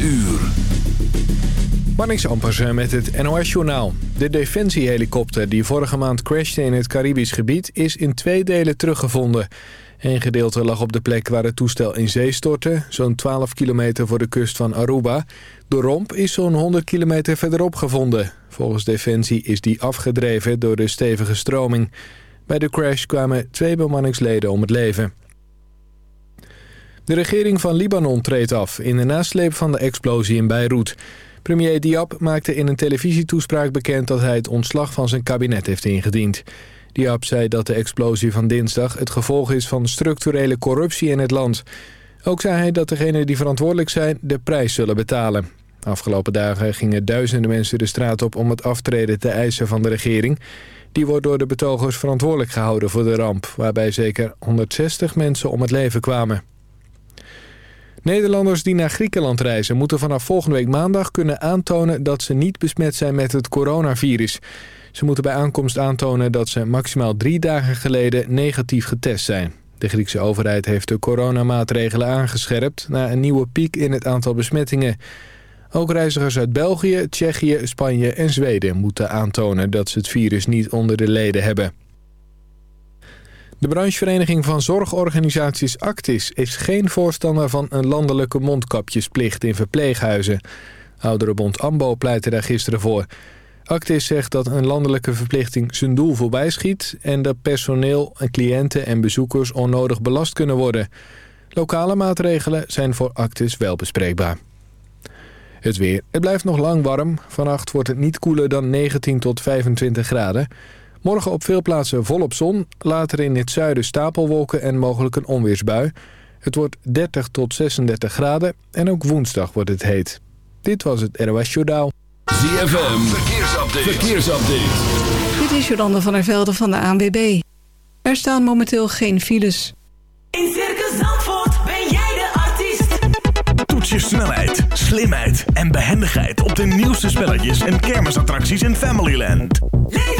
uur. Marnix Ampersen met het NOS-journaal. De defensiehelikopter die vorige maand crashte in het Caribisch gebied... is in twee delen teruggevonden. Een gedeelte lag op de plek waar het toestel in zee stortte... zo'n 12 kilometer voor de kust van Aruba. De romp is zo'n 100 kilometer verderop gevonden. Volgens Defensie is die afgedreven door de stevige stroming. Bij de crash kwamen twee bemanningsleden om het leven. De regering van Libanon treedt af in de nasleep van de explosie in Beirut... Premier Diab maakte in een televisietoespraak bekend dat hij het ontslag van zijn kabinet heeft ingediend. Diab zei dat de explosie van dinsdag het gevolg is van structurele corruptie in het land. Ook zei hij dat degenen die verantwoordelijk zijn de prijs zullen betalen. Afgelopen dagen gingen duizenden mensen de straat op om het aftreden te eisen van de regering. Die wordt door de betogers verantwoordelijk gehouden voor de ramp... waarbij zeker 160 mensen om het leven kwamen. Nederlanders die naar Griekenland reizen moeten vanaf volgende week maandag kunnen aantonen dat ze niet besmet zijn met het coronavirus. Ze moeten bij aankomst aantonen dat ze maximaal drie dagen geleden negatief getest zijn. De Griekse overheid heeft de coronamaatregelen aangescherpt na een nieuwe piek in het aantal besmettingen. Ook reizigers uit België, Tsjechië, Spanje en Zweden moeten aantonen dat ze het virus niet onder de leden hebben. De branchevereniging van zorgorganisaties Actis is geen voorstander van een landelijke mondkapjesplicht in verpleeghuizen. Ouderenbond AMBO pleitte daar gisteren voor. Actis zegt dat een landelijke verplichting zijn doel voorbij schiet... en dat personeel, cliënten en bezoekers onnodig belast kunnen worden. Lokale maatregelen zijn voor Actis wel bespreekbaar. Het weer. Het blijft nog lang warm. Vannacht wordt het niet koeler dan 19 tot 25 graden. Morgen op veel plaatsen volop zon. Later in het zuiden stapelwolken en mogelijk een onweersbui. Het wordt 30 tot 36 graden en ook woensdag wordt het heet. Dit was het NOS Journaal. ZFM, verkeersupdate. verkeersupdate. Dit is Jolande van der Velde van de ANWB. Er staan momenteel geen files. In Circus Zandvoort ben jij de artiest. Toets je snelheid, slimheid en behendigheid op de nieuwste spelletjes en kermisattracties in Familyland. Leef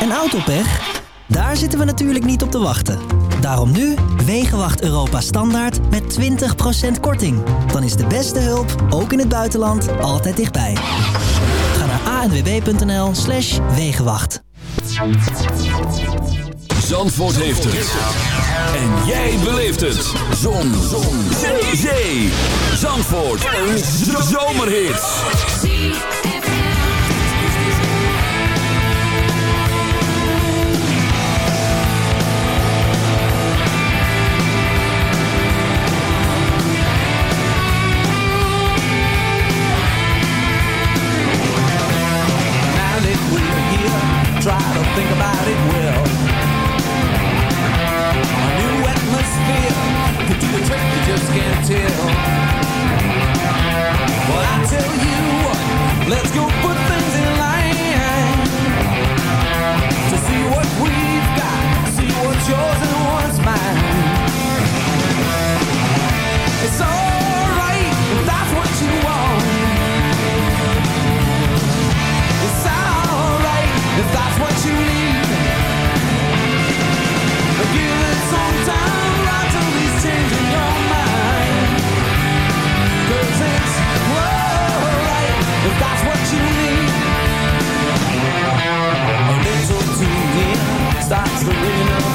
En autopech? Daar zitten we natuurlijk niet op te wachten. Daarom nu Wegenwacht Europa Standaard met 20% korting. Dan is de beste hulp, ook in het buitenland, altijd dichtbij. Ga naar anwb.nl slash Wegenwacht. Zandvoort heeft het. En jij beleeft het. Zon. Zon. Zee. Zee. Zandvoort. Een zomerhit. Think about it well. A new atmosphere could do the trick, you just can't tell.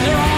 There are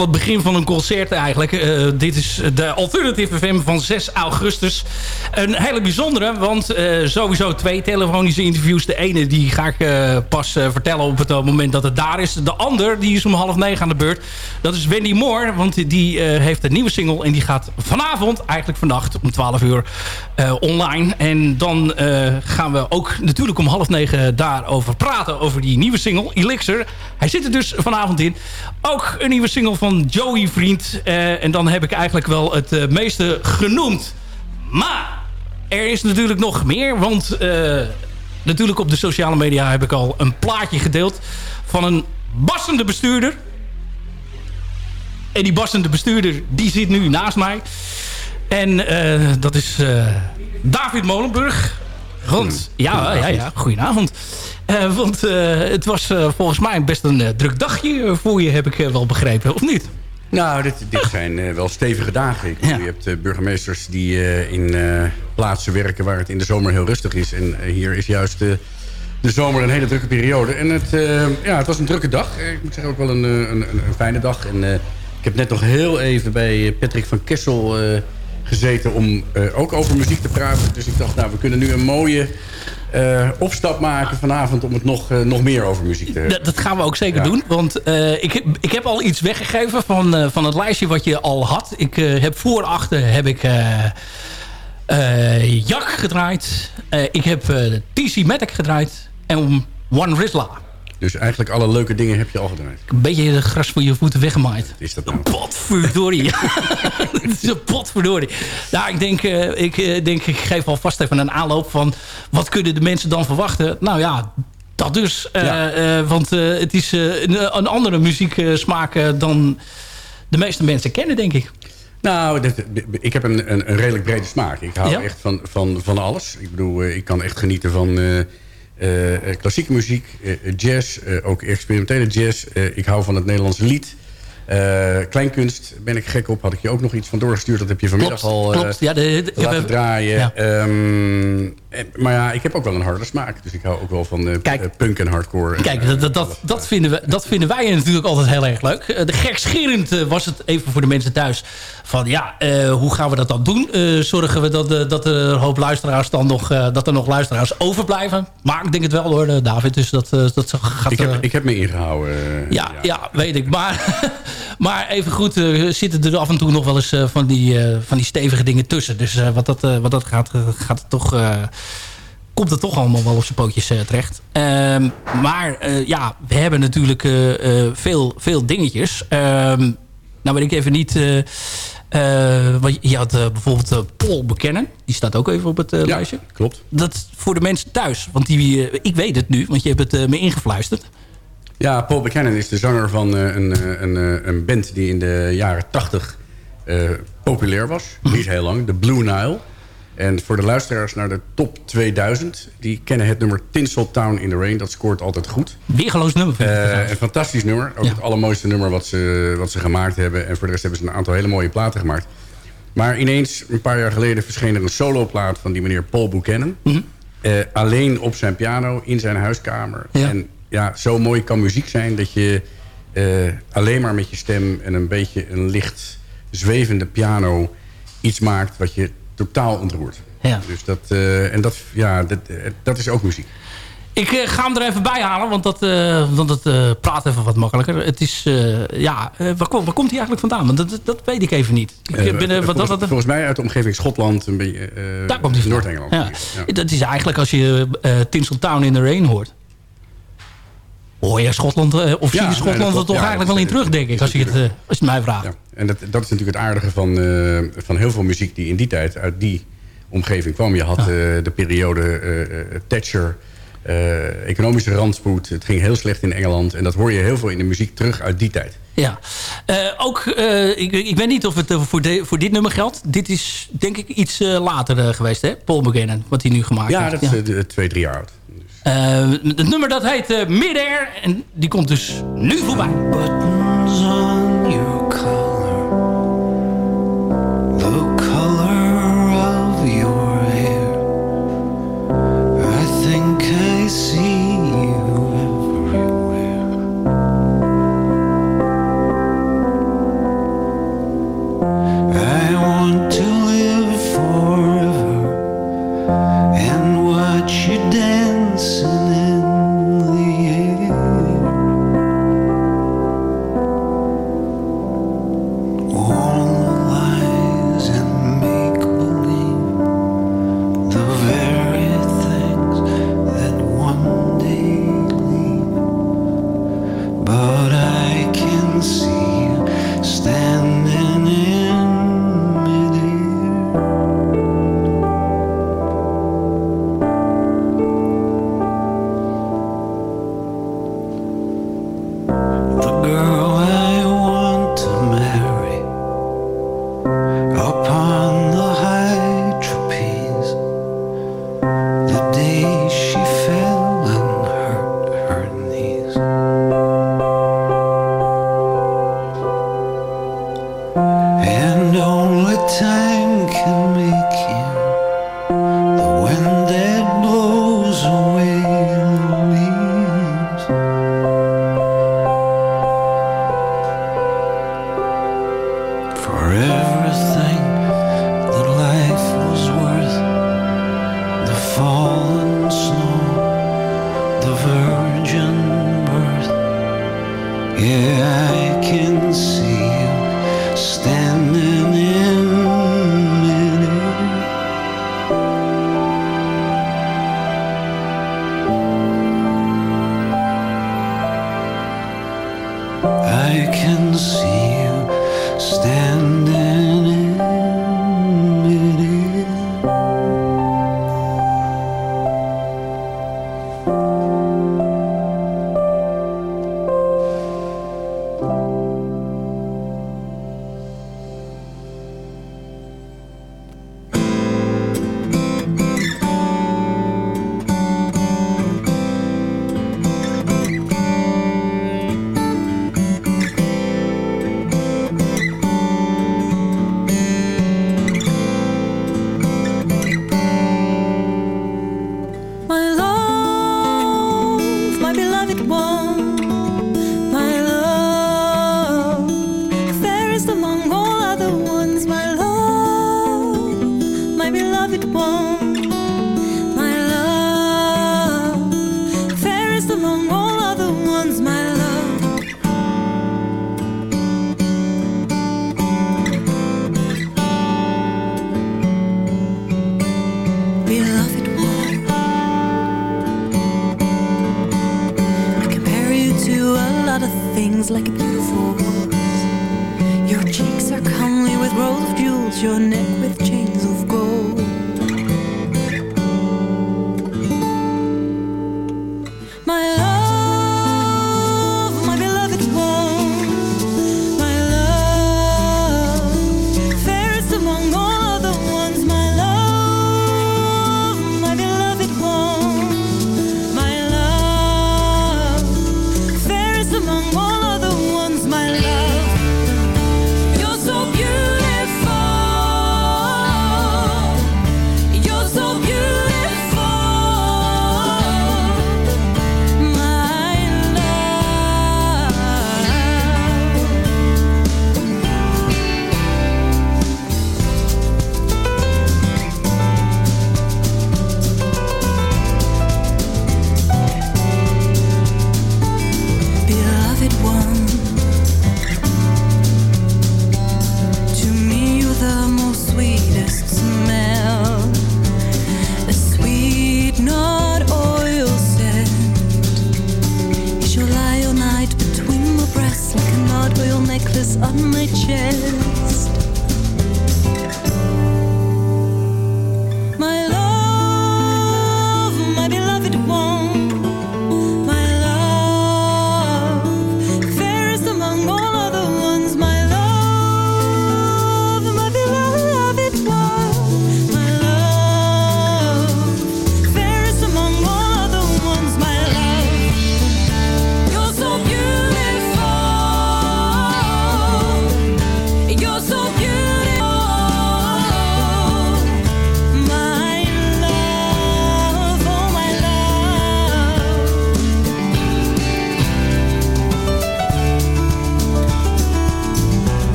het begin van een concert eigenlijk. Eh, dit is de Alternative FM van 6 augustus. Een hele bijzondere, want eh, sowieso twee telefonische interviews. De ene die ga ik eh, pas eh, vertellen op het moment dat het daar is. De ander die is om half negen aan de beurt. Dat is Wendy Moore, want die, heeft een nieuwe single. En die gaat vanavond, eigenlijk vannacht om 12 uur online. En dan gaan we ook natuurlijk om half negen daarover praten. Over die nieuwe single, Elixir. Hij zit er dus vanavond in. Ook een nieuwe single van Joey Vriend. En dan heb ik eigenlijk wel het meeste genoemd. Maar er is natuurlijk nog meer. Want eh, natuurlijk op de sociale media heb ik al een plaatje gedeeld... van een bassende bestuurder. En die bassende bestuurder, die zit nu naast mij. En eh, dat is eh, David Molenburg. Want, ja, ja, ja, goedenavond. Want het was volgens mij best een druk dagje voor je, heb ik wel begrepen, of niet? Nou, dit, dit zijn eh, wel stevige dagen. Ik Je hebt eh, burgemeesters die eh, in plaatsen werken waar het in de zomer heel rustig is. En hier is juist de zomer een hele drukke periode. En het, ja, het was een drukke dag. Ik moet zeggen ook wel een, een, een, fijne dag. En ik heb net nog heel even bij Patrick van Kessel gezeten om ook over muziek te praten. Dus ik dacht, nou, we kunnen nu een mooie eh, opstap maken vanavond... om het nog, eh, nog meer over muziek te hebben. Dat, dat gaan we ook zeker Ja. doen. Want eh, ik, heb, ik heb al iets weggegeven van, van het lijstje wat je al had. Ik heb voor achter heb ik Jak gedraaid. Ik heb eh TC Matic gedraaid. En One Rizla. Dus eigenlijk alle leuke dingen heb je al gedraaid. Een beetje de gras voor je voeten weggemaaid. Is dat nou? Potverdorie. Het is een potverdorie. Nou, ik denk, eh, ik eh, denk, ik geef alvast even een aanloop van... wat kunnen de mensen dan verwachten? Nou ja, dat dus. Eh, want het is een, een andere muzieksmaak dan de meeste mensen kennen, denk ik. Nou, dit- ik heb een, een, een redelijk brede smaak. Ik hou Ja? echt van, van, van alles. Ik bedoel, ik kan echt genieten van klassieke muziek, eh, jazz, eh, ook experimentele jazz. Eh, ik hou van het Nederlandse lied. Eh, kleinkunst ben ik gek op. Had ik je ook nog iets van doorgestuurd. Dat heb je vanmiddag Klopt, al eh, klopt. Ja, de, de- ik laten draaien. Ja. Ehm, eh, maar ja, ik heb ook wel een harde smaak. Dus ik hou ook wel van Kijk. punk en hardcore. Kijk, dat, dat, dat, vinden we, dat vinden wij natuurlijk altijd heel erg leuk. De gekscherend was het even voor de mensen thuis. Van ja, hoe gaan we dat dan doen? Zorgen we dat, dat er een hoop luisteraars dan nog, dat er nog luisteraars overblijven? Maar ik denk het wel hoor, David. Dus dat, dat gaat... Ik heb, ik heb me ingehouden. eh, ja, ja, weet ik. Maar, maar even goed eh, zitten er af en toe nog wel eens eh, van, die, eh, van die stevige dingen tussen. Dus wat, dat, wat dat gaat, gaat het toch, komt het toch allemaal wel op zijn pootjes terecht. Ehm, maar ja, we hebben natuurlijk veel, veel dingetjes. Ehm, nou weet ik even niet... wat je had bijvoorbeeld Paul bekennen. Die staat ook even op het Ja, lijstje. klopt. Dat voor de mensen thuis. Want die, ik weet het nu, want je hebt het me ingefluisterd. Ja, Paul Buchanan is de zanger van eh, een, eh, een, eh, een band die in de jaren 80 eh, populair was. Niet heel lang, de Blue Nile. En voor de luisteraars naar de top 2000... die kennen het nummer Tinseltown in the Rain. Dat scoort altijd goed. Weergeloos nummer. trouwens. een fantastisch nummer. Ook Ja. het allermooiste nummer wat ze, wat ze gemaakt hebben. En voor de rest hebben ze een aantal hele mooie platen gemaakt. Maar ineens, een paar jaar geleden... verscheen er een soloplaat van die meneer Paul Buchanan. Eh, alleen op zijn piano, in zijn huiskamer. Ja. En ja, zo mooi kan muziek zijn... dat je eh, alleen maar met je stem... en een beetje een licht zwevende piano... iets maakt wat je totaal ontroert. Ja. Dus dat, eh, en dat, ja, dat, eh, dat is ook muziek. Ik ga hem er even bij halen, want dat, want dat praat even wat makkelijker. Het is, ja, waar, kom- waar komt hij eigenlijk vandaan? Want dat, dat weet ik even niet. Ik ben, wat, volgens, wat, volgens mij uit de omgeving Schotland, een beetje daar komt hij vandaan. Noord-Engeland. Ja. Ja. Dat is eigenlijk als je eh Tinseltown in the Rain hoort. Hoor je Schotland, eh, of zie Ja, je nee, Schotland dat er toch Ja, eigenlijk wel in terug, denk ik, als je het, eh, als je het mij vraagt. Ja. En dat, dat is natuurlijk het aardige van, eh, van heel veel muziek die in die tijd uit die omgeving kwam. Je had de periode Thatcher, economische ranspoed. Het ging heel slecht in Engeland. En dat hoor je heel veel in de muziek terug uit die tijd. Ja, ook, ik, ik weet niet of het voor, de, voor dit nummer geldt. Dit is denk ik iets later geweest, hè? Paul Buchanan, wat hij nu gemaakt Ja, heeft. dat is twee, drie jaar oud. Eh, het nummer dat heet uh, Midair. En die komt dus nu voorbij.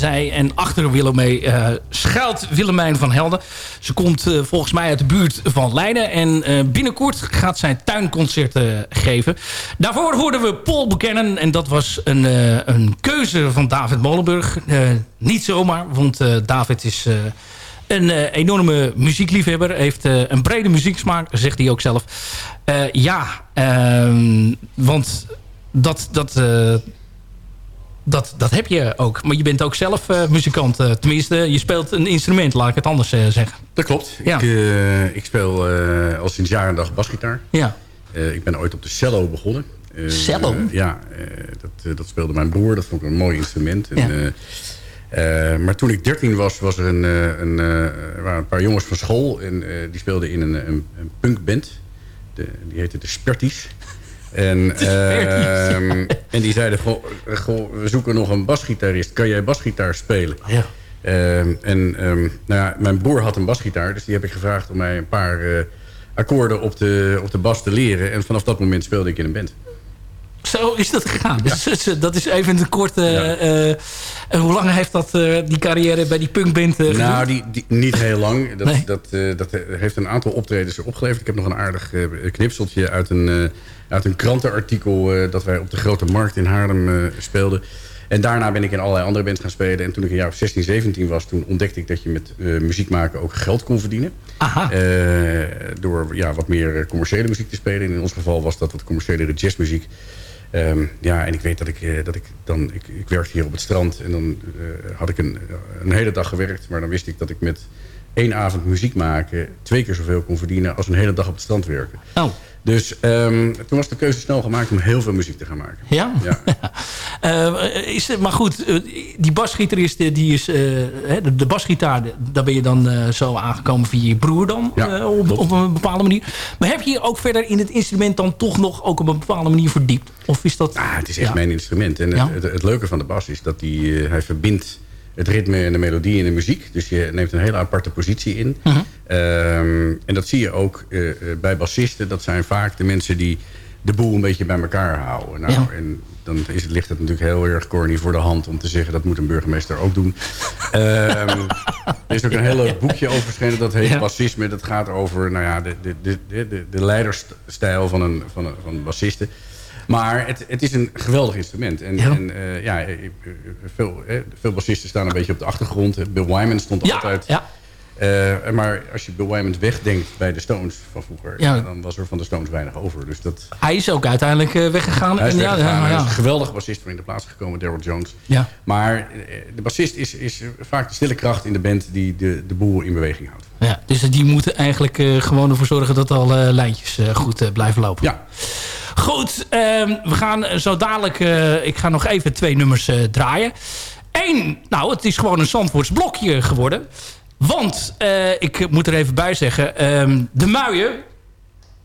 Zij. En achter Willemee eh schuilt Willemijn van Helden. Ze komt eh, volgens mij uit de buurt van Leiden. En eh, binnenkort gaat zij tuinconcerten geven. Daarvoor hoorden we Paul bekennen. En dat was een, een keuze van David Molenburg. Niet zomaar, want David is... een enorme muziekliefhebber. Heeft een brede muzieksmaak, zegt hij ook zelf. Ja, ehm, want dat, dat, dat, dat heb je ook. Maar je bent ook zelf eh, muzikant. eh, tenminste, je speelt een instrument, laat ik het anders eh, zeggen. Dat klopt. Ja. Ik, ik speel al sinds jaren en dag basgitaar. Ja. Ik ben ooit op de cello begonnen. Cello? ja, dat, dat speelde mijn broer. Dat vond ik een mooi instrument. En, Ja. maar toen ik 13 was, was er een, een, waren een paar jongens van school. En die speelden in een, een, een punkband. De, die heette de Sperties. En, ehm, en die zeiden, goh, goh, we zoeken nog een basgitarist. Kan jij basgitaar spelen? Ja. Ehm, en ehm, nou ja, mijn broer had een basgitaar. Dus die heb ik gevraagd om mij een paar eh, akkoorden op de, op de bas te leren. En vanaf dat moment speelde ik in een band. Zo is dat gegaan. Dus, dus, eh, dat is even een korte... eh, eh, hoe lang heeft dat, die carrière bij die punkband geduurd? Nou, die, die, niet heel lang. Dat, Nee. dat, dat heeft een aantal optredens opgeleverd. Ik heb nog een aardig knipseltje uit een, uit een krantenartikel... eh, dat wij op de Grote Markt in Haarlem eh, speelden. En daarna ben ik in allerlei andere bands gaan spelen. En toen ik een jaar of 16, 17 was... toen ontdekte ik dat je met eh, muziek maken ook geld kon verdienen. Aha. Door ja, wat meer commerciële muziek te spelen. En in ons geval was dat wat commerciële jazzmuziek. Ehm, ja, en ik weet dat ik, dat ik dan... Ik, ik werkte hier op het strand en dan had ik een, een hele dag gewerkt. Maar dan wist ik dat ik met één avond muziek maken... twee keer zoveel kon verdienen als een hele dag op het strand werken. Oh. Dus ehm, toen was de keuze snel gemaakt om heel veel muziek te gaan maken. Ja? Ja. Eh, is, het- maar goed, eh, die basgitarist, eh, die is, de, de basgitaar, daar ben je dan zo aangekomen via je broer dan, Ja, op, op een bepaalde manier. Maar heb je je ook verder in het instrument dan toch nog ook op een bepaalde manier verdiept? Of is dat... Ah, het is echt Ja. mijn instrument. En het, het, het leuke van de bas is dat die, hij verbindt het ritme en de melodie in de muziek. Dus je neemt een hele aparte positie in. Mhm. Ehm, en dat zie je ook eh, eh, bij bassisten. Dat zijn vaak de mensen die de boel een beetje bij elkaar houden. Nou, Ja. En dan is het, ligt het natuurlijk heel erg corny voor de hand... om te zeggen dat moet een burgemeester ook doen. Ehm, er is ook een heel leuk boekje over verschenen. Dat heet Ja. Bassisme. Dat gaat over nou ja, de, de, de, de, de leiderstijl van een, van een, van een bassiste. Maar het, het is een geweldig instrument. En Ja. en, eh, ja eh, eh, veel, eh, veel bassisten staan een beetje op de achtergrond. Bill Wyman stond Ja, altijd. ja. Maar als je Bill Wyman wegdenkt bij de Stones van vroeger... Ja. dan was er van de Stones weinig over. Dus dat, Hij is ook uiteindelijk weggegaan. hij is En ja, weggegaan. ja, Hij ja. is een geweldige bassist voor in de plaats gekomen, Daryl Jones. Ja. Maar de bassist is, is vaak de stille kracht in de band... die de, de boel in beweging houdt. Ja, dus die moeten eigenlijk gewoon ervoor zorgen dat alle lijntjes goed blijven lopen. Ja, Goed, ehm, we gaan zo dadelijk... eh, ik ga nog even twee nummers eh, draaien. Eén, nou, het is gewoon een Zandvoorts blokje geworden. Want, eh, ik moet er even bij zeggen... ehm, de muien...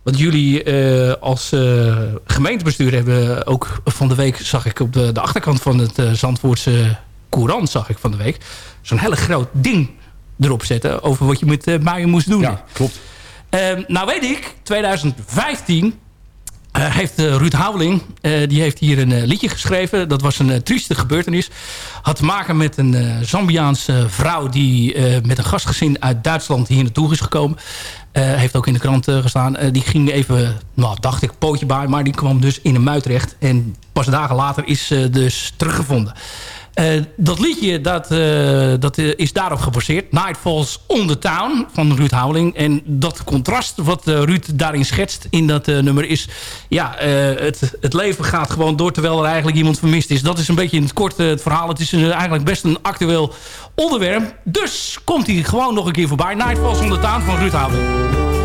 Want jullie als gemeentebestuur hebben ook van de week... zag ik op de, de achterkant van het eh, Zandvoortse Courant... zag ik van de week zo'n hele groot ding erop zetten... over wat je met eh, muien moest doen. ja klopt. Ehm, nou weet ik, 2015 eh, heeft eh, Ruud Houweling, eh, die heeft hier een liedje geschreven. Dat was een trieste gebeurtenis. Had te maken met een Zambiaanse vrouw... die met een gastgezin uit Duitsland hier naartoe is gekomen. Heeft ook in de krant gestaan. Die ging even, nou dacht ik, pootje bij. Maar die kwam dus in een muid terecht. En pas dagen later is ze dus teruggevonden. Eh, dat liedje dat, eh, dat is daarop gebaseerd. Night Falls on the Town van Ruud Houweling. En dat contrast wat eh, Ruud daarin schetst in dat nummer is... ja, het, het leven gaat gewoon door terwijl er eigenlijk iemand vermist is. Dat is een beetje in het kort het verhaal. Het is eigenlijk best een actueel onderwerp. Dus komt hij gewoon nog een keer voorbij. Night Falls on the Town van Ruud Houweling.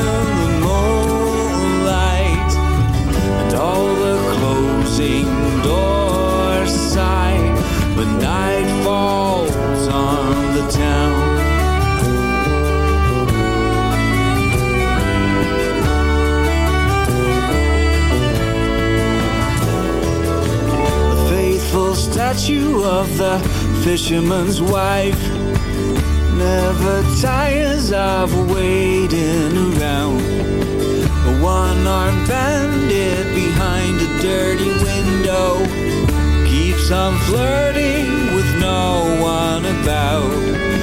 closing doors sigh but night falls on the town. The faithful statue of the fisherman's wife never tires of waiting around. A one-armed bandit dirty window keeps on flirting with no one about.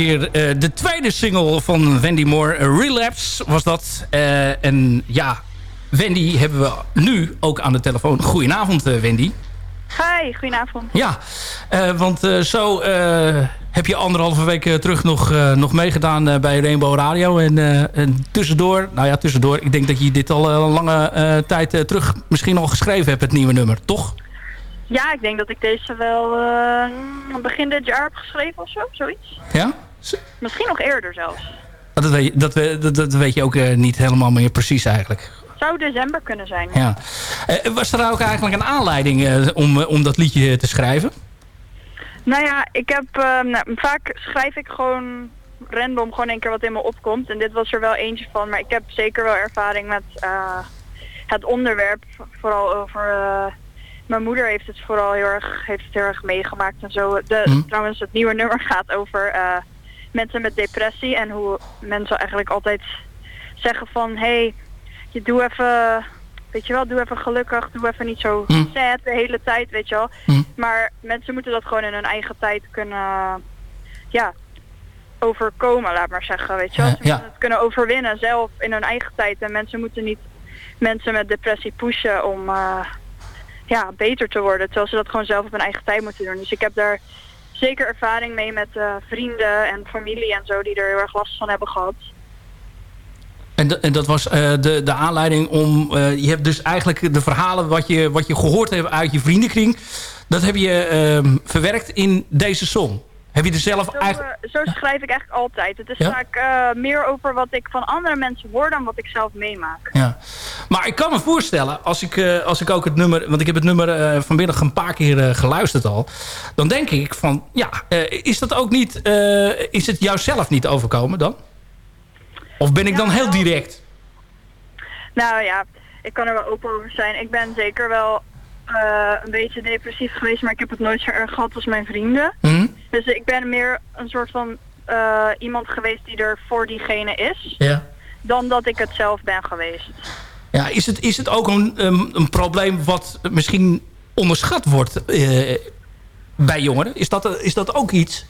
Eh, de tweede single van Wendy Moore. Relapse was dat. Eh, en ja, Wendy hebben we nu ook aan de telefoon. Goedenavond, eh, Wendy. Hi, goedenavond. Ja, want zo heb je anderhalve week terug nog, nog meegedaan bij Rainbow Radio. En, en, tussendoor, nou ja, tussendoor. Ik denk dat je dit al een lange tijd terug misschien al geschreven hebt, het nieuwe nummer, toch? Ja, ik denk dat ik deze wel begin dit jaar heb geschreven of zo, zoiets. Ja? Misschien nog eerder zelfs. Dat weet, je, dat, dat weet je ook eh, niet helemaal meer precies eigenlijk. Zou december kunnen zijn. Ja. Eh, was er ook eigenlijk een aanleiding eh, om, om dat liedje te schrijven? Nou ja, ik heb, ehm, nou, vaak schrijf ik gewoon random gewoon een keer wat in me opkomt. En dit was er wel eentje van. Maar ik heb zeker wel ervaring met het onderwerp. Vooral over mijn moeder heeft het vooral heel erg, heeft het heel erg meegemaakt en zo. De. Hm? Trouwens, het nieuwe nummer gaat over mensen met depressie. En hoe mensen eigenlijk altijd zeggen van... hey, je doe even... Weet je wel, doe even gelukkig, doe even niet zo Mhm. sad de hele tijd, weet je wel. Mhm. Maar mensen moeten dat gewoon in hun eigen tijd kunnen, ja, overkomen, laat maar zeggen, weet je wel. Ze ja. moeten het kunnen overwinnen zelf in hun eigen tijd. En mensen moeten niet mensen met depressie pushen om, eh, ja, beter te worden. Terwijl ze dat gewoon zelf op hun eigen tijd moeten doen. Dus ik heb daar zeker ervaring mee met eh, vrienden en familie en zo die er heel erg last van hebben gehad. En, en dat was eh, de, de aanleiding om... eh, je hebt dus eigenlijk de verhalen wat je, wat je gehoord hebt uit je vriendenkring... dat heb je ehm, verwerkt in deze song. Heb je er zelf Zo, eigenlijk... eh, zo schrijf ik eigenlijk altijd. Het is Ja? vaak eh, meer over wat ik van andere mensen hoor dan wat ik zelf meemaak. Ja. Maar ik kan me voorstellen, als ik, eh, als ik ook het nummer... want ik heb het nummer vanmiddag een paar keer geluisterd al... dan denk ik van, ja, is dat ook niet... is het jou zelf niet overkomen dan? Of ben ik dan heel direct? Nou ja, ik kan er wel open over zijn. Ik ben zeker wel een beetje depressief geweest, maar ik heb het nooit zo erg gehad als mijn vrienden. Hm? Dus ik ben meer een soort van eh, iemand geweest die er voor diegene is, Ja. dan dat ik het zelf ben geweest. Ja, is het, is het ook een, een, een probleem wat misschien onderschat wordt eh, bij jongeren? Is dat, is dat ook iets?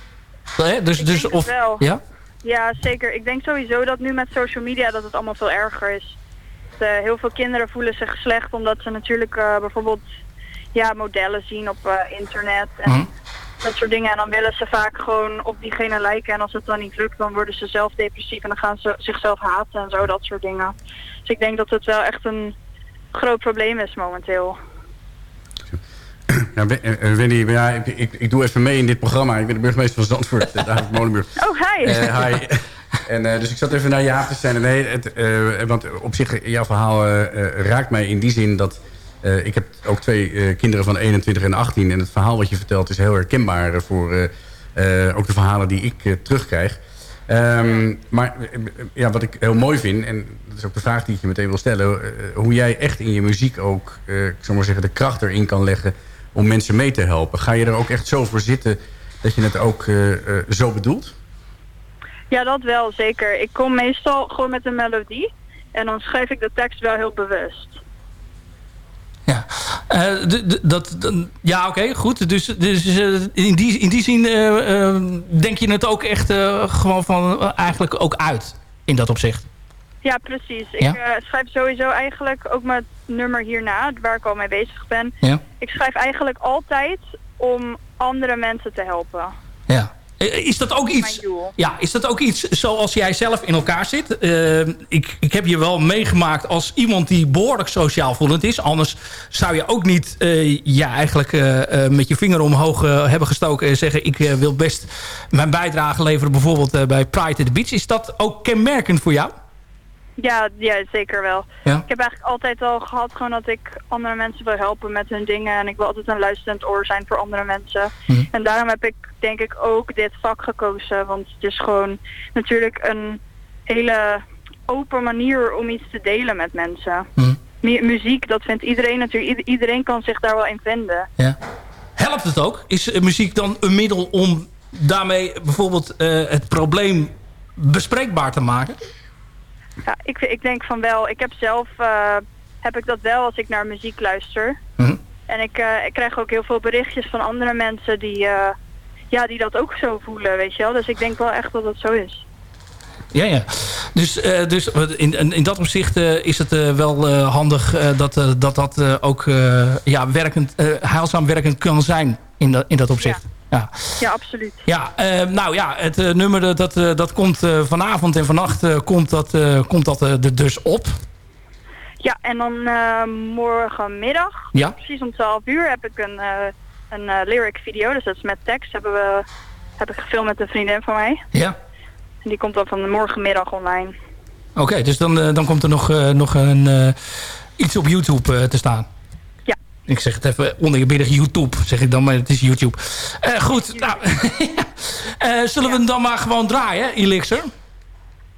Hè? Dus, Ik dus, of, wel. Ja? Ja, zeker. Ik denk sowieso dat nu met social media dat het allemaal veel erger is. Heel veel kinderen voelen zich slecht omdat ze natuurlijk eh, bijvoorbeeld ja, modellen zien op eh, internet en Mhm. Dat soort dingen. En dan willen ze vaak gewoon op diegene lijken en als het dan niet lukt dan worden ze zelf depressief en dan gaan ze zichzelf haten en zo, dat soort dingen. Dus ik denk dat het wel echt een groot probleem is momenteel. Ja, eh, eh, Wendy, ja, ik, ik, ik doe even mee in dit programma. Ik ben de burgemeester van Zandvoort, eh, David Molenburg. Oh, hi! Hi. En, dus ik zat even naar Jaap te zijn. En nee, het, want op zich, jouw verhaal raakt mij in die zin dat... eh, ik heb ook twee eh, kinderen van 21 en 18. En het verhaal wat je vertelt is heel herkenbaar voor eh, ook de verhalen die ik terugkrijg. Ehm, maar ja, wat ik heel mooi vind, en dat is ook de vraag die ik je meteen wil stellen... hoe jij echt in je muziek ook, ik zou maar zeggen, de kracht erin kan leggen... om mensen mee te helpen. Ga je er ook echt zo voor zitten dat je het ook zo bedoelt? Ja, dat wel, zeker. Ik kom meestal gewoon met een melodie en dan schrijf ik de tekst wel heel bewust. D- d- dat, ja, oké, goed. Dus, dus eh, in, die, in die zin eh, denk je het ook echt gewoon van eigenlijk ook uit in dat opzicht. Ja, precies. Ik Ja? schrijf sowieso eigenlijk ook mijn nummer hierna, waar ik al mee bezig ben. Ja. Ik schrijf eigenlijk altijd om andere mensen te helpen. Ja. Eh, Is dat ook iets... Ja, is dat ook iets zoals jij zelf in elkaar zit? Eh, ik, ik heb je wel meegemaakt als iemand die behoorlijk sociaal voelend is. Anders zou je ook niet eh, ja, eigenlijk eh, met je vinger omhoog hebben gestoken... en zeggen ik wil best mijn bijdrage leveren bijvoorbeeld bij Pride at the Beach. Is dat ook kenmerkend voor jou? Ja, ja, zeker wel. Ja. Ik heb eigenlijk altijd al gehad gewoon dat ik andere mensen wil helpen met hun dingen. En ik wil altijd een luisterend oor zijn voor andere mensen. Mhm. En daarom heb ik denk ik ook dit vak gekozen. Want het is gewoon natuurlijk een hele open manier om iets te delen met mensen. Mu- muziek, dat vindt iedereen natuurlijk. Ieder- iedereen kan zich daar wel in vinden. Ja. Helpt het ook? Is eh, muziek dan een middel om daarmee bijvoorbeeld eh, het probleem bespreekbaar te maken? Ja, ik, ik denk van wel. Ik heb zelf, eh, heb ik dat wel als ik naar muziek luister. Mhm. En ik, eh, ik krijg ook heel veel berichtjes van andere mensen die, eh, ja, die dat ook zo voelen, weet je wel. Dus ik denk wel echt dat het zo is. Ja, ja. Dus, dus in, in, dat opzicht is het wel handig dat dat, dat ook ja, werkend, heilzaam werkend kan zijn in, dat in dat opzicht. Ja, Ja, absoluut. ja eh, nou ja, het eh, nummer dat, dat, eh, dat komt eh, vanavond en vannacht komt dat, komt dat er dus op. Ja, en dan morgenmiddag, Ja. precies om 12 uur, heb ik een, een lyric video. Dus dat is met tekst. Hebben we, heb ik gefilmd met een vriendin van mij. Ja. En die komt dan van morgenmiddag online. Oké, dus dan, dan komt er nog, nog een, iets op YouTube te staan. Ik zeg het even oneerbiedig YouTube, zeg ik dan, maar het is YouTube. Eh, goed, nou, eh, zullen we hem dan maar gewoon draaien, Elixir?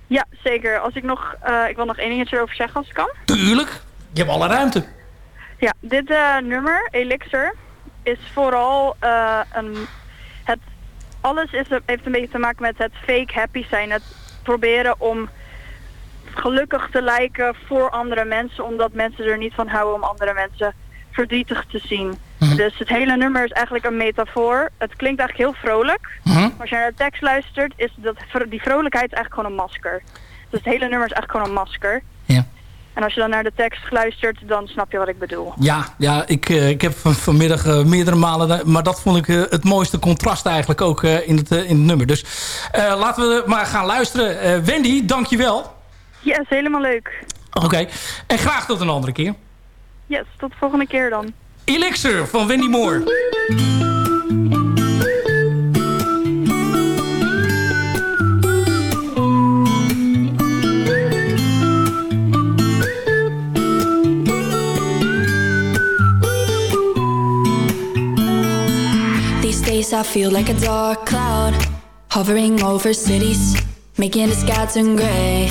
Ja, zeker. Als ik nog, eh, ik wil nog één dingetje erover zeggen als het kan. Tuurlijk, je hebt alle ruimte. Ja, dit nummer, Elixir, is vooral een... Het, alles is, heeft een beetje te maken met het fake happy zijn. Het proberen om gelukkig te lijken voor andere mensen, omdat mensen er niet van houden om andere mensen verdrietig te zien. Dus het hele nummer is eigenlijk een metafoor. Het klinkt eigenlijk heel vrolijk. Maar als je naar de tekst luistert, is dat, die vrolijkheid is eigenlijk gewoon een masker. Dus het hele nummer is eigenlijk gewoon een masker. Ja. En als je dan naar de tekst luistert, dan snap je wat ik bedoel. Ja, ja ik, eh, ik heb van, vanmiddag eh, meerdere malen... maar dat vond ik eh, het mooiste contrast eigenlijk ook in, het, in het nummer. Dus laten we maar gaan luisteren. Wendy, dankjewel. Yes, helemaal leuk. Oké, en graag tot een andere keer. Yes, tot de volgende keer dan. Elixir van Wendy Moore. These days I feel like a dark cloud hovering over cities, making the sky turn gray.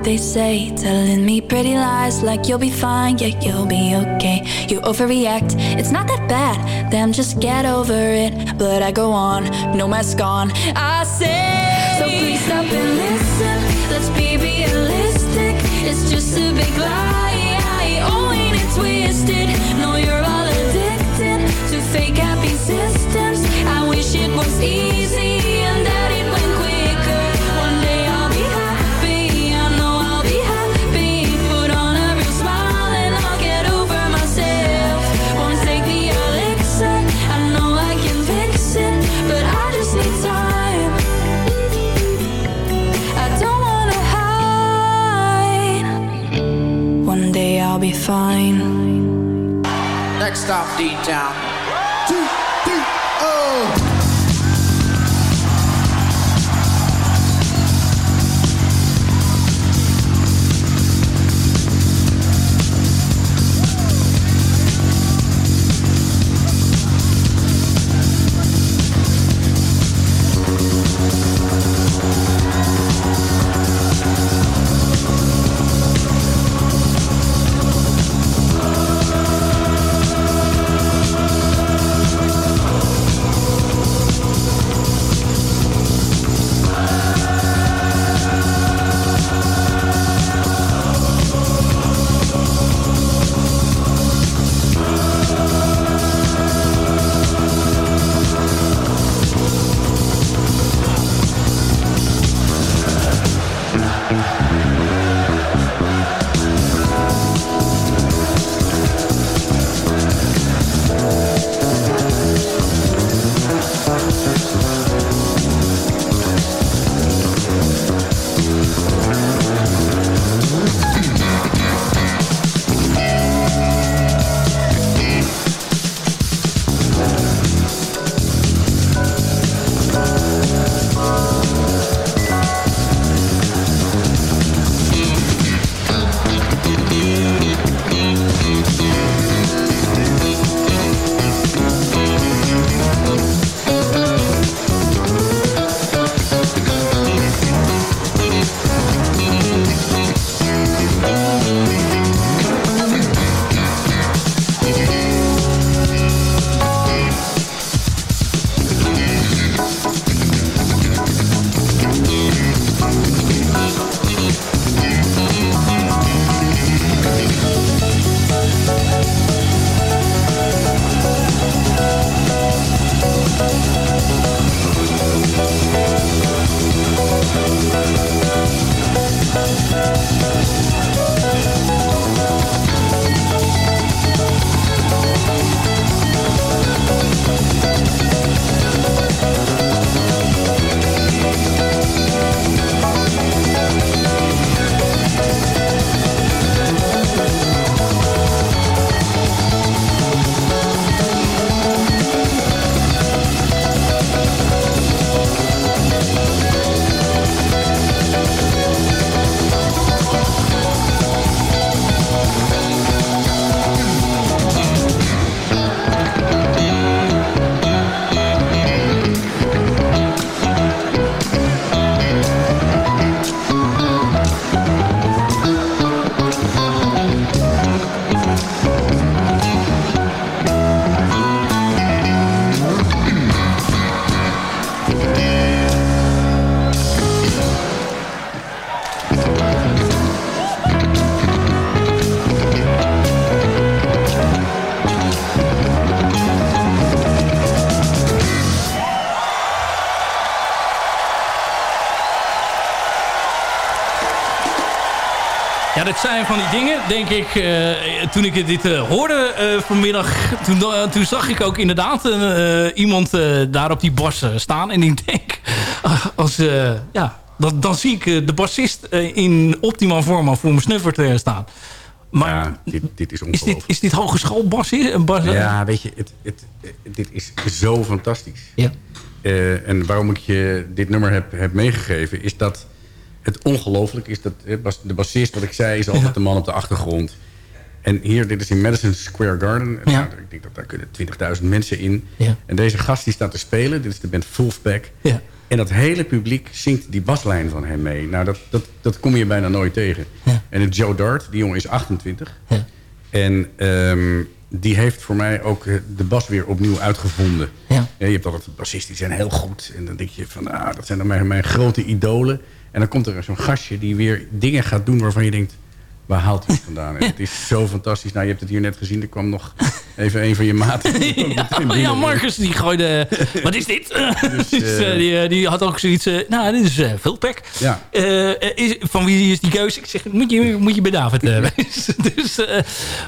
what they say. Telling me pretty lies like you'll be fine, yeah, you'll be okay. You overreact, it's not that bad, damn, just get over it. But I go on, no mask on. I say, so please stop and listen. Ja, dat zijn van die dingen, denk ik. eh, toen ik dit eh, hoorde eh, vanmiddag, toen, toen zag ik ook inderdaad iemand daar op die bas staan. En ik denk, als, ja, dan, dan zie ik de bassist in optimaal vorm al voor mijn snuffert staan. Maar dit, dit is is, dit, ongelooflijk. is dit hogeschoolbas? Bas, Ja, weet je, het, het, het- dit is zo fantastisch. Ja. En waarom ik je dit nummer heb, heb meegegeven... is dat het ongelooflijk is dat de bassist, wat ik zei... is altijd de man op de achtergrond. En hier, dit is in Madison Square Garden. Nou, ik denk dat daar kunnen 20.000 mensen in. Ja. En deze gast die staat te spelen. Dit is de band Wolfpack. Ja. En dat hele publiek zingt die baslijn van hem mee. Nou, dat, dat, dat kom je bijna nooit tegen. En het Joe Dart, die jongen is 28. En ehm, die heeft voor mij ook eh, de bas weer opnieuw uitgevonden. Ja. je hebt altijd bassisten die zijn heel goed. En dan denk je van, ah, dat zijn dan mijn, mijn grote idolen. En dan komt er zo'n gastje die weer dingen gaat doen waarvan je denkt... waar haalt hij het vandaan? En het is zo fantastisch. Nou, je hebt het hier net gezien. Er kwam nog even een van je maten. Ja, ja, Marcus die gooide... Wat is dit? Dus, eh, eh, die, eh, die had ook zoiets... nou, dit is uh, Vulpack. Ja. Is, van wie is die keuze? Ik zeg, moet je, moet je bij David dus,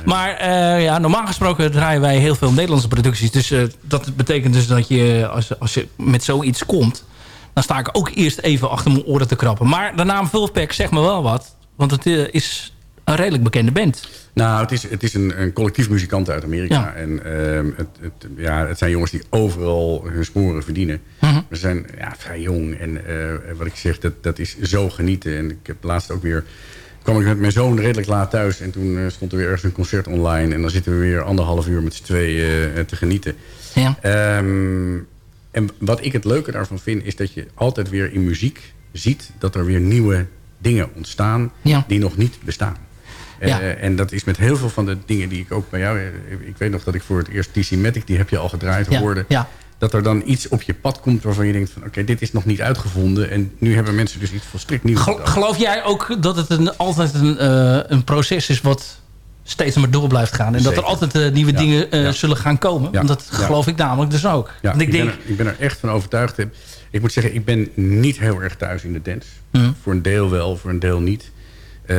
maar ja, normaal gesproken draaien wij heel veel Nederlandse producties. Dus dat betekent dus dat je, als, als je met zoiets komt... dan sta ik ook eerst even achter mijn oren te krappen. Maar de naam Vulpack zegt me wel wat. Want het eh, is een redelijk bekende band. Nou, het is, het is een, een collectief muzikant uit Amerika. Ja. En ehm, het, het, ja, het zijn jongens die overal hun sporen verdienen. Mhm. We zijn ja, vrij jong. En eh, wat ik zeg, dat, dat is zo genieten. En ik heb laatst ook weer... kwam ik met mijn zoon redelijk laat thuis. En toen eh, stond er weer ergens een concert online. En dan zitten we weer anderhalf uur met z'n tweeën te genieten. Ja. Ehm, en wat ik het leuke daarvan vind... is dat je altijd weer in muziek ziet... dat er weer nieuwe dingen ontstaan... Ja. die nog niet bestaan. Ja. Eh, en dat is met heel veel van de dingen die ik ook bij jou... eh, Ik weet nog dat ik voor het eerst TC Matic, die heb je al gedraaid, Ja, hoorde. ja. Dat er dan iets op je pad komt waarvan je denkt van... oké, dit is nog niet uitgevonden. En nu hebben mensen dus iets volstrekt nieuws. Gel- geloof jij ook dat het een, altijd een, eh, een proces is wat steeds maar door blijft gaan? En dat er altijd eh, nieuwe Ja, dingen eh, ja. Want dat komen? Ja, Want dat geloof ik namelijk dus ook. Want ik, ik denk, ben er, ik ben er echt van overtuigd. Ik moet zeggen, ik ben niet heel erg thuis in de dance. Mhm. Voor een deel wel, voor een deel niet. Eh,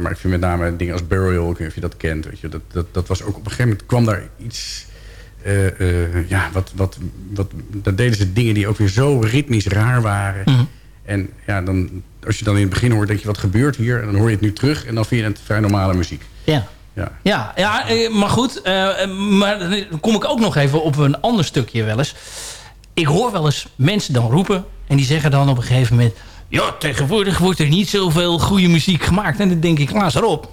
maar ik vind met name dingen als Burial, ik weet of je dat kent. Weet je, dat, dat, dat was ook op een gegeven moment kwam daar iets... ja, wat, wat, wat, daar deden ze dingen die ook weer zo ritmisch raar waren. Mhm. En ja, dan, als je dan in het begin hoort, denk je, wat gebeurt hier? En dan hoor je het nu terug en dan vind je het vrij normale muziek. Ja. Ja. Ja, ja eh, maar goed. eh, maar dan kom ik ook nog even op een ander stukje wel eens. Ik hoor wel eens mensen dan roepen. En die zeggen dan op een gegeven moment... Ja, tegenwoordig wordt er niet zoveel goede muziek gemaakt. En dan denk ik, laat erop.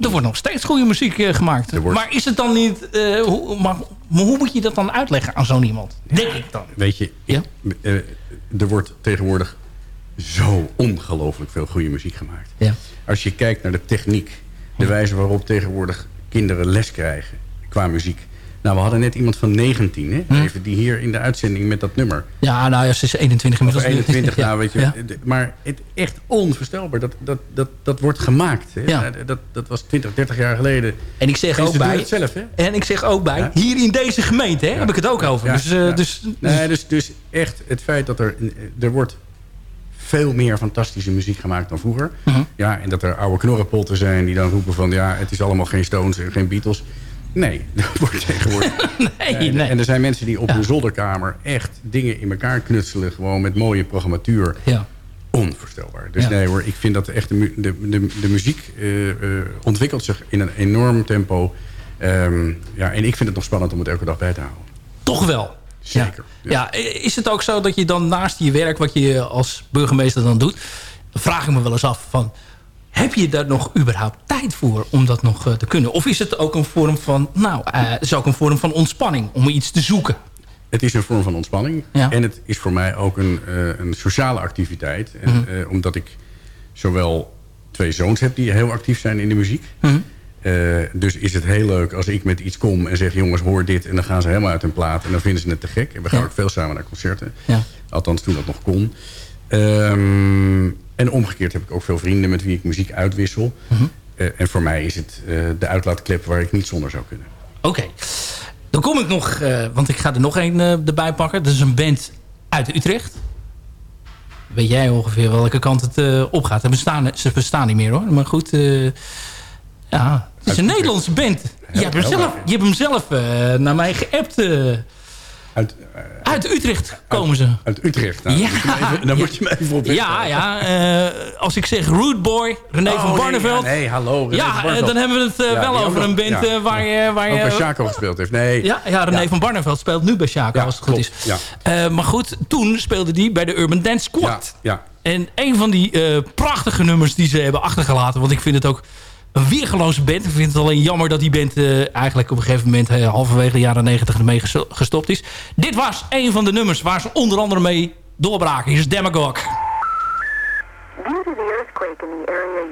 Er wordt nog steeds goede muziek eh, gemaakt. Maar is het dan niet... hoe, maar, maar hoe moet je dat dan uitleggen aan zo'n iemand? Denk ik dan. Weet je, ik- eh, er wordt tegenwoordig zo ongelooflijk veel goede muziek gemaakt. Ja. Als je kijkt naar de techniek, de wijze waarop tegenwoordig kinderen les krijgen qua muziek. Nou, we hadden net iemand van 19, hè, Hm. even, die hier in de uitzending met dat nummer. Ja, nou ja, ze is 21 Of inmiddels. 21, Ja, nou weet je. ja. Maar het echt onvoorstelbaar. Dat, dat, dat, dat wordt gemaakt. Hè. Ja. Dat, dat was 20, 30 jaar geleden. En ik zeg En ook bij... het zelf, hè? En ik zeg ook bij, hier in deze gemeente hè, heb ik het ook over. Dus, eh, ja. dus, nee, dus, dus echt het feit dat er... Er wordt veel meer fantastische muziek gemaakt dan vroeger. Mhm. Ja, en dat er oude knorrenpotten zijn die dan roepen van... ja, het is allemaal geen Stones en geen Beatles. Nee, dat wordt tegenwoordig... nee, nee. En er zijn mensen die op Ja. hun zolderkamer echt dingen in elkaar knutselen. Gewoon met mooie programmatuur. Ja. Onvoorstelbaar. Dus Ja. nee hoor, ik vind dat echt de, de, de muziek eh, eh, ontwikkelt zich in een enorm tempo. Ehm, ja, en ik vind het nog spannend om het elke dag bij te houden. Toch wel. Zeker. Ja. is het ook zo dat je dan naast je werk... wat je als burgemeester dan doet... dan vraag ik me wel eens af van... heb je daar nog überhaupt tijd voor om dat nog eh, te kunnen? Of is het ook een vorm van... nou, het is ook een vorm van ontspanning... om iets te zoeken? Het is een vorm van ontspanning. Ja. En het is voor mij ook een, eh, een sociale activiteit. En, Mhm. omdat ik zowel twee zoons heb die heel actief zijn in de muziek. Mhm. Eh, dus is het heel leuk als ik met iets kom en zeg... jongens, hoor dit. En dan gaan ze helemaal uit hun plaat. En dan vinden ze het te gek. En we gaan ook veel samen naar concerten. Ja. Althans, toen dat nog kon. Ehm, en omgekeerd heb ik ook veel vrienden met wie ik muziek uitwissel. Mhm. Eh, en voor mij is het eh, de uitlaatklep waar ik niet zonder zou kunnen. Oké. Dan kom ik nog, want ik ga er nog één erbij pakken. Dat is een band uit Utrecht weet jij ongeveer welke kant het uh, op gaat. Bestaan, ze bestaan niet meer hoor. Maar goed, ja, het is een Nederlandse band. Je hebt hem zelf, je hebt hem zelf eh, naar mij geappt. Uh, uit, uit, Utrecht komen ze. Uit Utrecht. Nou, ja. Dan moet je me even. Ja, ja. als ik zeg Root Boy, René oh, van Barneveld. Nee, ja, nee hallo. René ja, dan hebben we het wel over een band waar je... Waar Ook bij Shaco gespeeld heeft. Nee. Ja, ja René van Barneveld speelt nu bij Shaco, als het goed is. Ja. maar goed, toen speelde die bij de Urban Dance Squad. Ja, En een van die prachtige nummers die ze hebben achtergelaten... want ik vind het ook een weergeloze band. Ik vind het alleen jammer dat die band eh, eigenlijk op een gegeven moment... Eh, halverwege de jaren 90 ermee gestopt is. Dit was een van de nummers waar ze onder andere mee doorbraken. Hier is Demagogue. Earthquake in area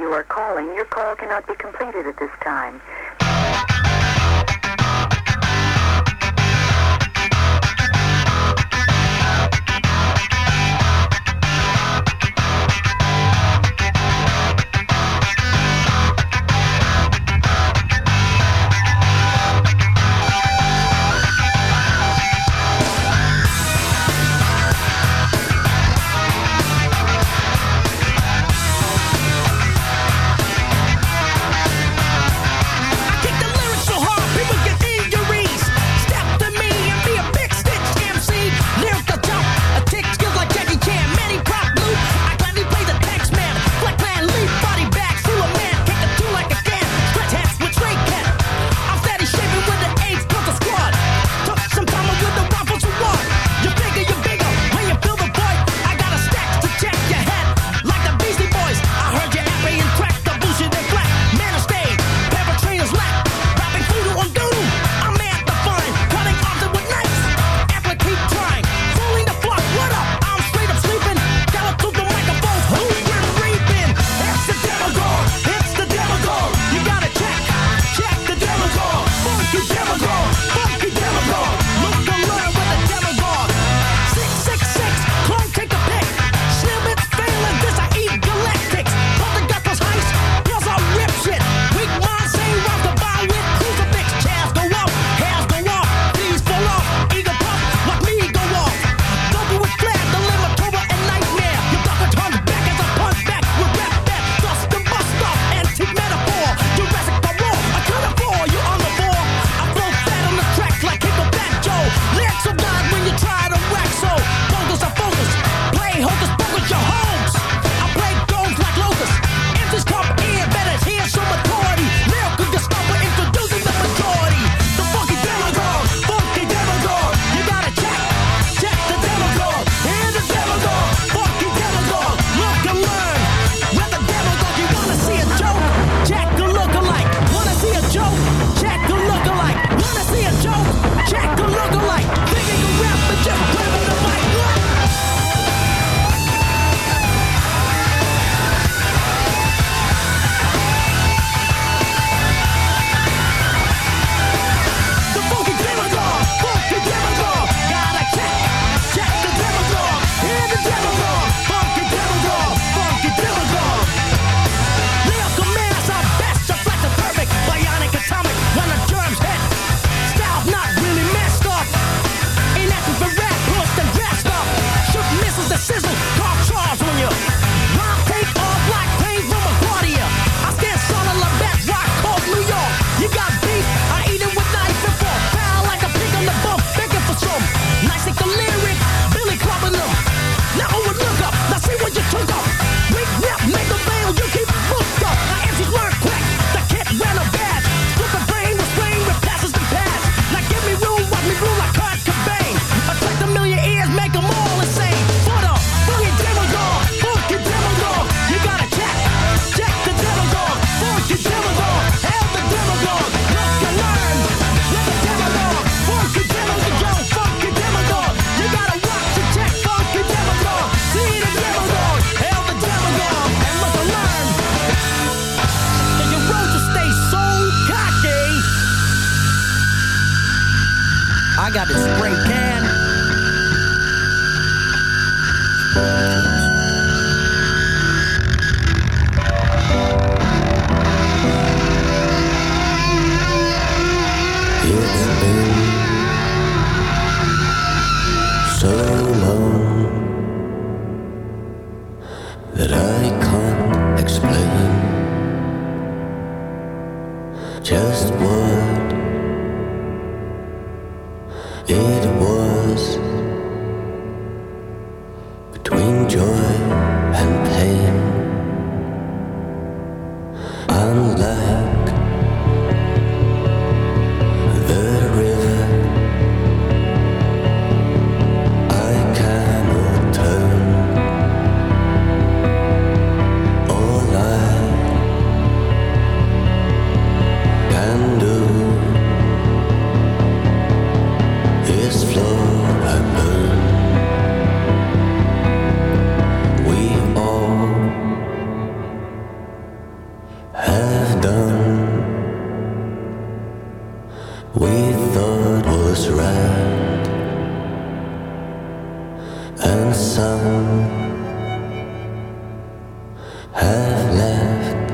have left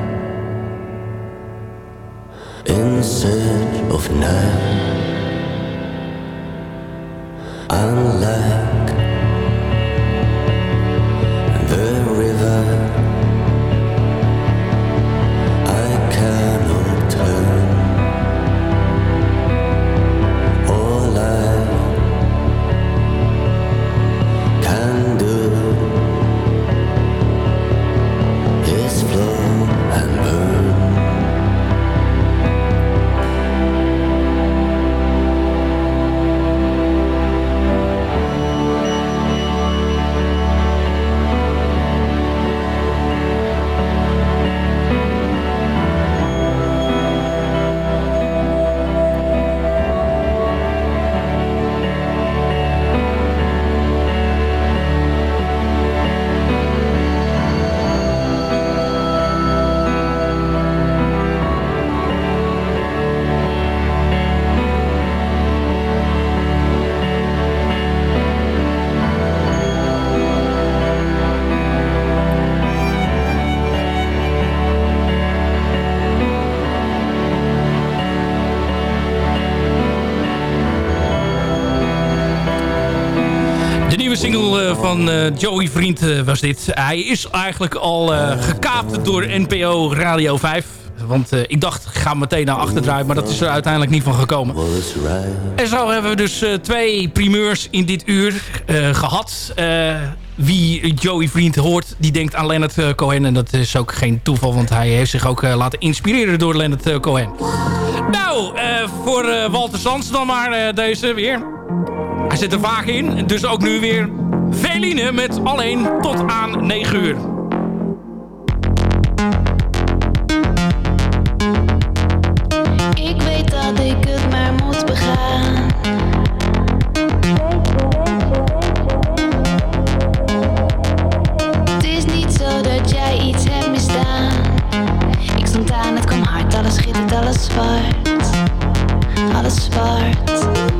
in search of night. Van eh, Joey Vriend eh, was dit. Hij is eigenlijk al eh, gekaapt door NPO Radio 5. Want ik dacht, ik ga meteen naar achterdraaien. Maar dat is er uiteindelijk niet van gekomen. En zo hebben we dus twee primeurs in dit uur eh, gehad. Eh, wie Joey Vriend hoort, die denkt aan Leonard Cohen. En dat is ook geen toeval, want hij heeft zich ook laten inspireren door Leonard Cohen. Nou, voor Walter Sands dan maar deze weer. Hij zit er vaak in, dus ook nu weer Veline met alleen tot aan 9 uur. Ik weet dat ik het maar moet begaan. Het is niet zo dat jij iets hebt misdaan. Ik stond aan, het kwam hard, alles schittert, alles zwart. Alles zwart.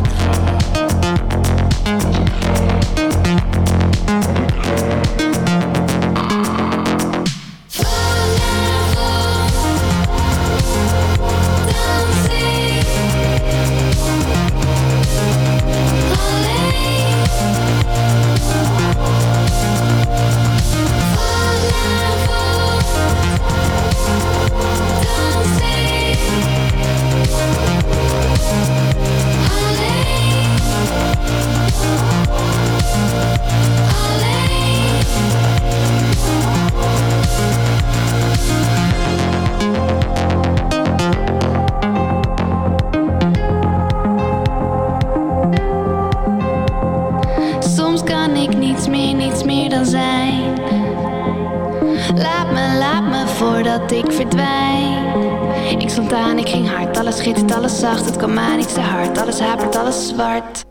Ik ging hard, alles schittert, alles zacht. Het kwam aan, ik te hard, alles hapert, alles zwart.